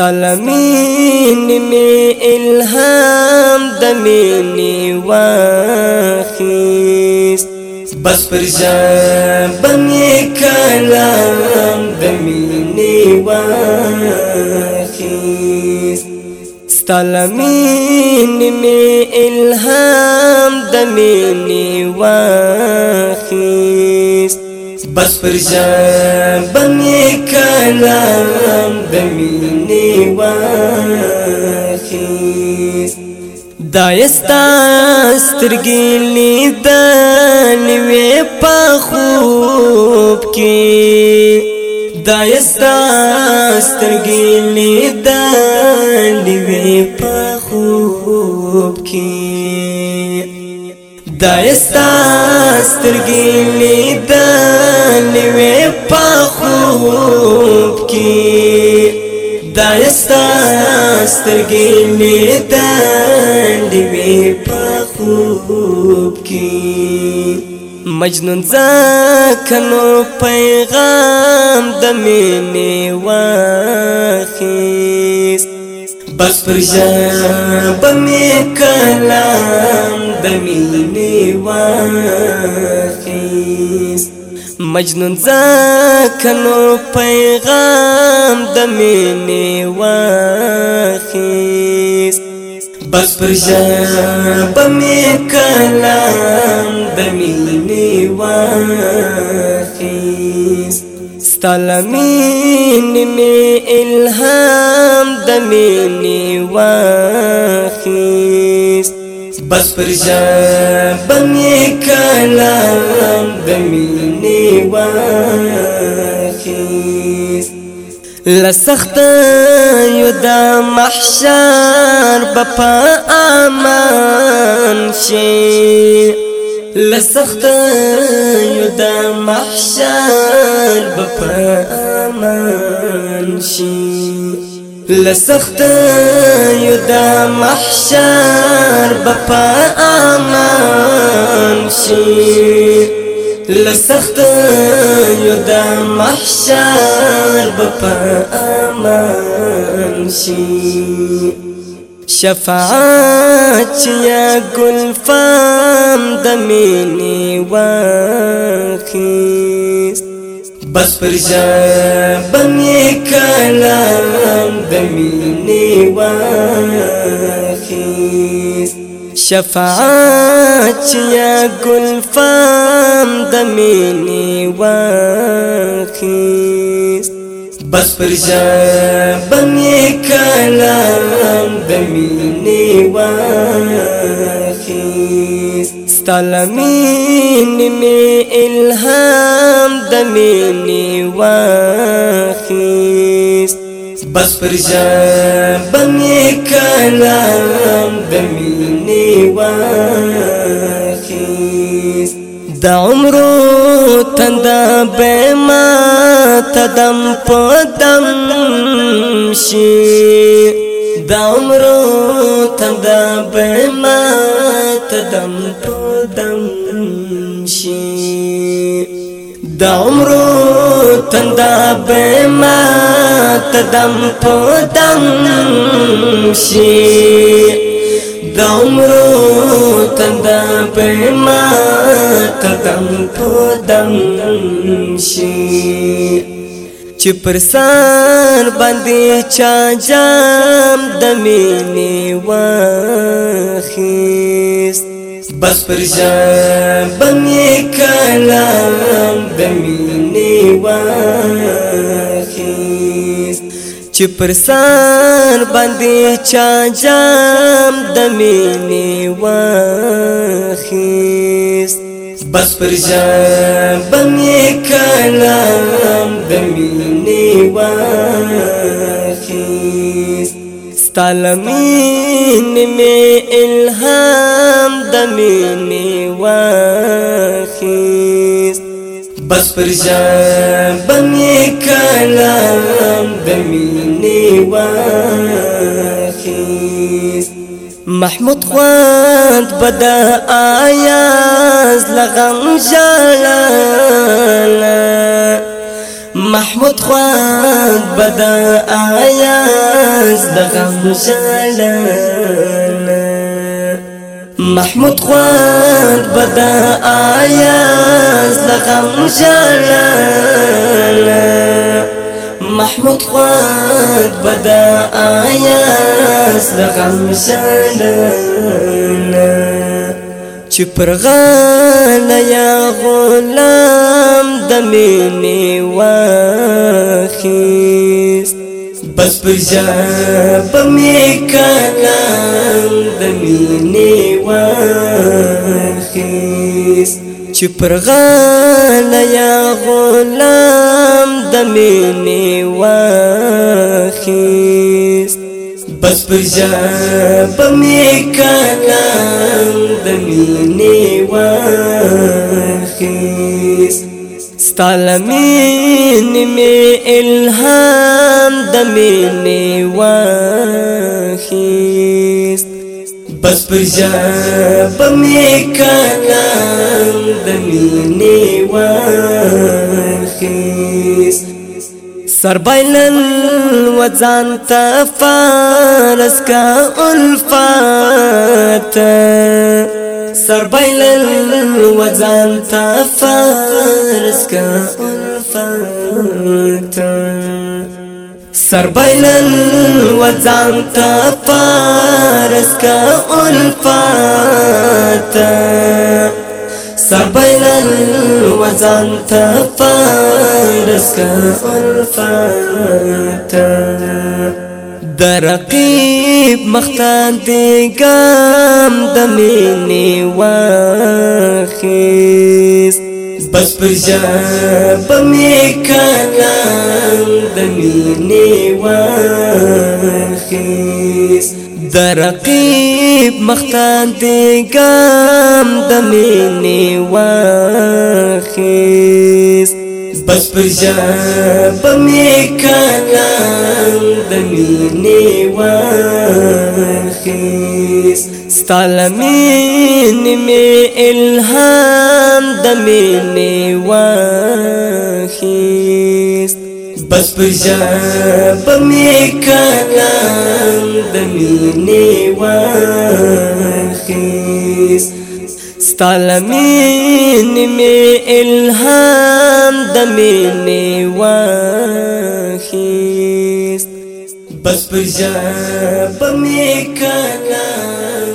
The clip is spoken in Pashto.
تلمین می الهام دمینی واخیست بس پر جابم کلام دمینی واخیست تلمین می الهام دمینی واخیست بس پر ژان باندې کلام د مینې واخیس دایستا سترګې لیدل وې په خوب کې دایستا سترګې لیدل وې په خوب کې دایستا سترګې لیدل خوب کې دا سترګې مې تاندې وي په خوب کې مجنون ځکنو پیغام د مینې واخیست بس پر ژبه مې کلام د مینې واخیست مجنون زکنو پیغام د مینې واخیست بس پر ژبه مې کلام د مینې واخیست ستلمین مې الهام د مینې واخیست بس پر ژبم یې کلام د مینې واخیست لسخت یو د محشر بپا امان شي لسخت یو د محشر بپا امان شي لسخت يدا محشر بپا امان شي لسخت يدا محشر بپا امان شي شفاعت يا گل فام دميني واخیست بس پر جا بمی مینه واخیست شفاعت یا گلفام د مینه واخیست بس پر ژبن کلام د مینه واخیست ستلمین می الهام د مینه واخیست بس پر ژبن کلام د مینې واخیست د عمرو تنده به ما تدم په دم شي د عمرو تنده به ما تدم په دم شي د عمرو تندا به ما تدم پدم شي د عمر تندا به ما تدم پدم شي چې پر سر باندې چا جام د مینې واخیست بس پر جام باندې کلام د مینې واخیست چې پر سر باندې چا جام د مینې واخیست بس پر ژبم یې کلام د مینې واخیست ستا له مینې مې الهام د مینې واخیست بس پر ژبن کلام د مینې محمود خوات بدا آیاز لغم جالالا محمود خوات بدا آیاز لغم جالالا محمود خوان بدا آیا زغم جلال محمود خوان بدا آیا زغم جلال چې پرغاله یا غلام د مینې واخی پس پر ژاب مې کلام د مینې واخیس چې پر غاله یا غلام د مینې واخیس بس پر ژاب مې کلام د مینې واخیس ستالمین می الهام دمینی واخیست بس پر جاب می کلام دمینی واخیست سربایلن و ځان ته فارس کا الفات سر بایلل و ځان ته فرض کا الفت سر بایلل و ځان ته فرض کا الفت سر بایلل و ځان ته فرض کا الفت د رقیب مختان دی ګام د مینې واخیس بس پر جاب می کلام د مینې واخیس د رقیب مختان دی ګام د مینې واخیس پس پر ژب مې کلام د مینې واخیس ستاله مینې مې الهام د مینې واخیس بس پر ژب مې کلام د مینې واخیس ستالمین می الهام دمینی واخیست بس پجا بمی کلام